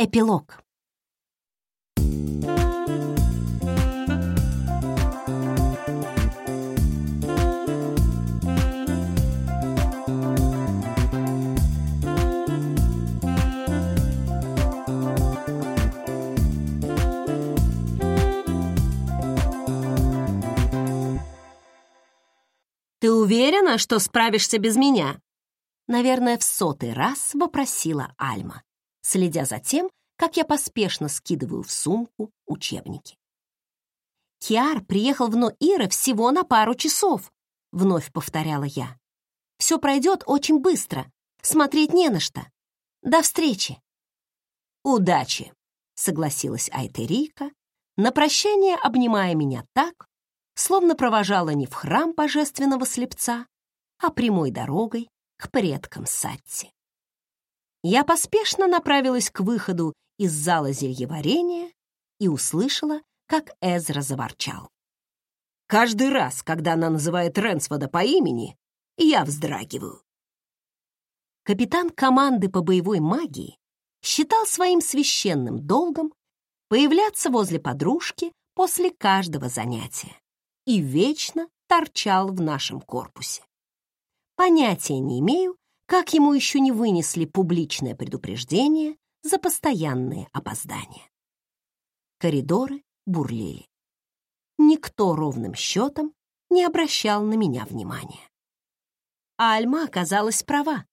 Эпилог. «Ты уверена, что справишься без меня?» Наверное, в сотый раз вопросила Альма, следя за тем, как я поспешно скидываю в сумку учебники. «Киар приехал в Ноира всего на пару часов», — вновь повторяла я. «Все пройдет очень быстро, смотреть не на что. До встречи!» «Удачи!» — согласилась Айтерика, на прощание обнимая меня так, словно провожала не в храм божественного слепца, а прямой дорогой к предкам Сатти. Я поспешно направилась к выходу из зала зельеварения и услышала, как Эзра заворчал. «Каждый раз, когда она называет Ренсвода по имени, я вздрагиваю». Капитан команды по боевой магии считал своим священным долгом появляться возле подружки после каждого занятия и вечно торчал в нашем корпусе. Понятия не имею, как ему еще не вынесли публичное предупреждение за постоянные опоздания. Коридоры бурлили. Никто ровным счетом не обращал на меня внимания. А Альма оказалась права.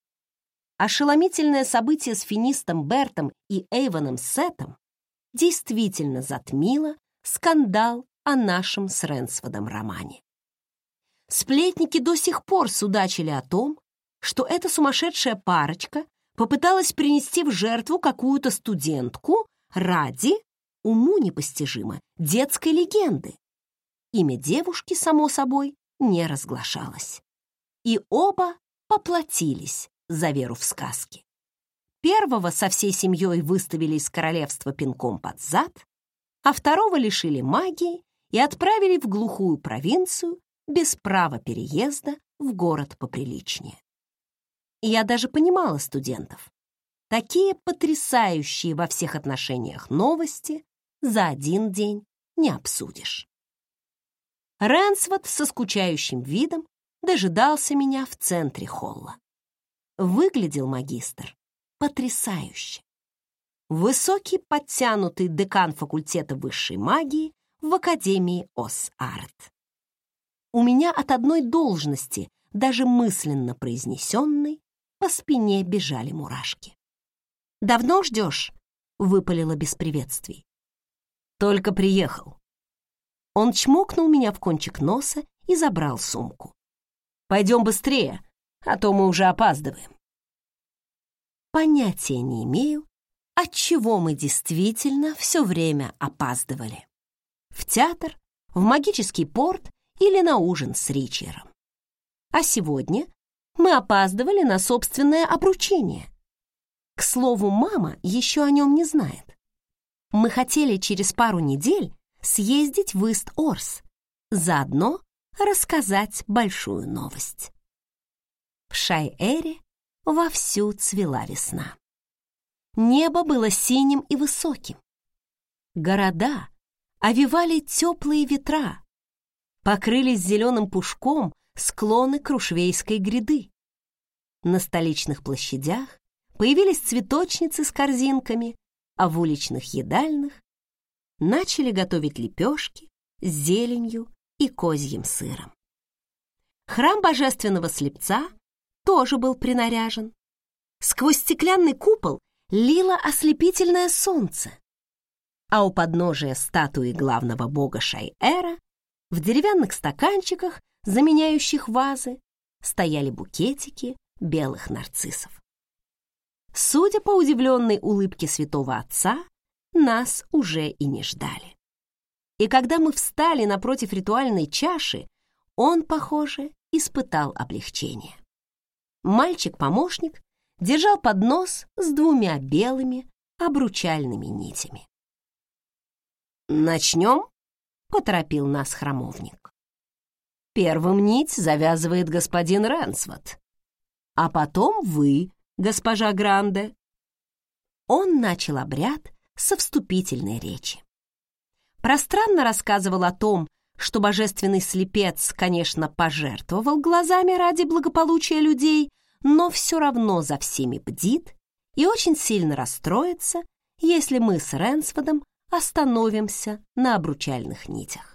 Ошеломительное событие с финистом Бертом и Эйвоном Сетом действительно затмило скандал о нашем с Ренсфодом романе. Сплетники до сих пор судачили о том, что эта сумасшедшая парочка попыталась принести в жертву какую-то студентку ради, уму непостижимо, детской легенды. Имя девушки, само собой, не разглашалось. И оба поплатились за веру в сказки. Первого со всей семьей выставили из королевства пинком под зад, а второго лишили магии и отправили в глухую провинцию без права переезда в город поприличнее. Я даже понимала студентов. Такие потрясающие во всех отношениях новости за один день не обсудишь. Рэнсвот со скучающим видом дожидался меня в центре холла. Выглядел магистр потрясающе. Высокий, подтянутый декан факультета высшей магии в Академии Ос-Арт. У меня от одной должности, даже мысленно произнесенной, по спине бежали мурашки. «Давно ждешь?» — выпалила без приветствий. «Только приехал». Он чмокнул меня в кончик носа и забрал сумку. «Пойдем быстрее, а то мы уже опаздываем». Понятия не имею, от чего мы действительно все время опаздывали в театр, в магический порт или на ужин с Ричером. А сегодня мы опаздывали на собственное обручение. К слову, мама еще о нем не знает. Мы хотели через пару недель съездить в Ист-Орс, заодно рассказать большую новость. В Шай-Эре вовсю цвела весна. Небо было синим и высоким. Города овивали теплые ветра, покрылись зеленым пушком склоны Крушвейской гряды. На столичных площадях появились цветочницы с корзинками, а в уличных едальных начали готовить лепешки с зеленью и козьим сыром. Храм божественного слепца тоже был принаряжен. Сквозь стеклянный купол лило ослепительное солнце а у подножия статуи главного бога Шайэра в деревянных стаканчиках, заменяющих вазы, стояли букетики белых нарциссов. Судя по удивленной улыбке святого отца, нас уже и не ждали. И когда мы встали напротив ритуальной чаши, он, похоже, испытал облегчение. Мальчик-помощник держал поднос с двумя белыми обручальными нитями. «Начнем?» — поторопил нас храмовник. «Первым нить завязывает господин Рэнсвот, а потом вы, госпожа Гранде». он начал обряд со вступительной речи. Пространно рассказывал о том, что божественный слепец, конечно, пожертвовал глазами ради благополучия людей, но все равно за всеми бдит и очень сильно расстроится, если мы с Ренсфодом остановимся на обручальных нитях.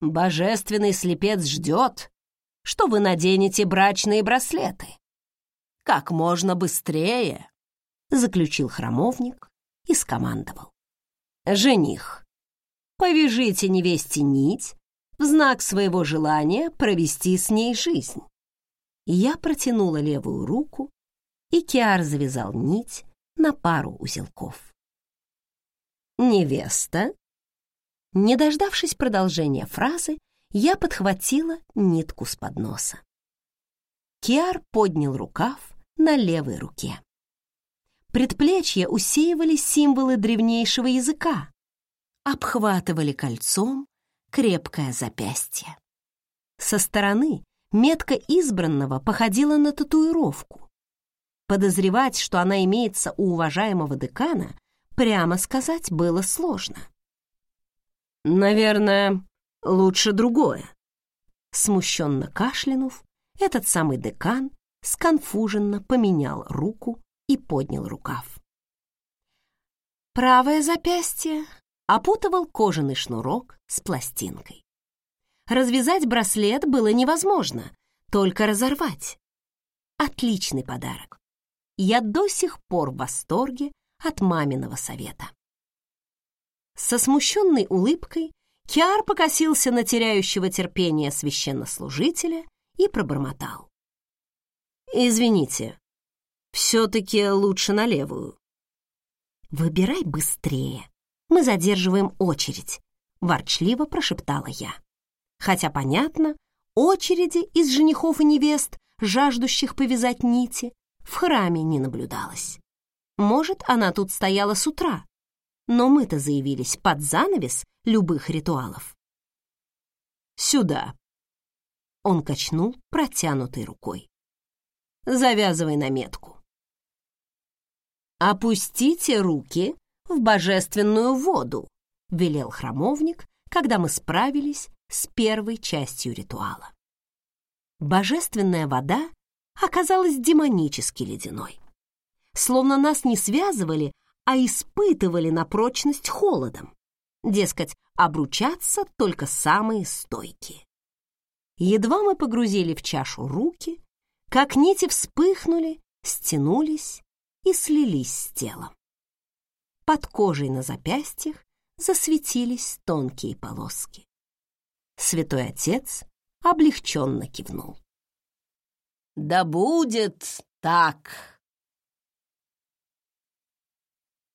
Божественный слепец ждет, что вы наденете брачные браслеты. Как можно быстрее, заключил храмовник и скомандовал. Жених, повяжите невесте нить в знак своего желания провести с ней жизнь. Я протянула левую руку, и Киар завязал нить на пару узелков. «Невеста?» Не дождавшись продолжения фразы, я подхватила нитку с подноса. Киар поднял рукав на левой руке. Предплечья усеивали символы древнейшего языка, обхватывали кольцом крепкое запястье. Со стороны метка избранного походила на татуировку. Подозревать, что она имеется у уважаемого декана, прямо сказать было сложно. «Наверное, лучше другое». Смущенно кашлянув, этот самый декан сконфуженно поменял руку и поднял рукав. Правое запястье опутывал кожаный шнурок с пластинкой. Развязать браслет было невозможно, только разорвать. Отличный подарок. Я до сих пор в восторге от маминого совета. Со смущенной улыбкой Киар покосился на теряющего терпения священнослужителя и пробормотал. «Извините, все-таки лучше на левую». «Выбирай быстрее, мы задерживаем очередь», — ворчливо прошептала я. Хотя, понятно, очереди из женихов и невест, жаждущих повязать нити, в храме не наблюдалось. Может, она тут стояла с утра, но мы-то заявились под занавес любых ритуалов. «Сюда!» Он качнул протянутой рукой. «Завязывай на метку». «Опустите руки в божественную воду», — велел храмовник, когда мы справились с первой частью ритуала. Божественная вода оказалась демонически ледяной. Словно нас не связывали, а испытывали на прочность холодом. Дескать, обручаться только самые стойкие. Едва мы погрузили в чашу руки, как нити вспыхнули, стянулись и слились с телом. Под кожей на запястьях засветились тонкие полоски. Святой Отец облегченно кивнул. «Да будет так!»